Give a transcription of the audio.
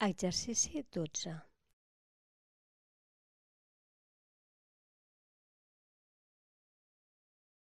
Exercici dotze.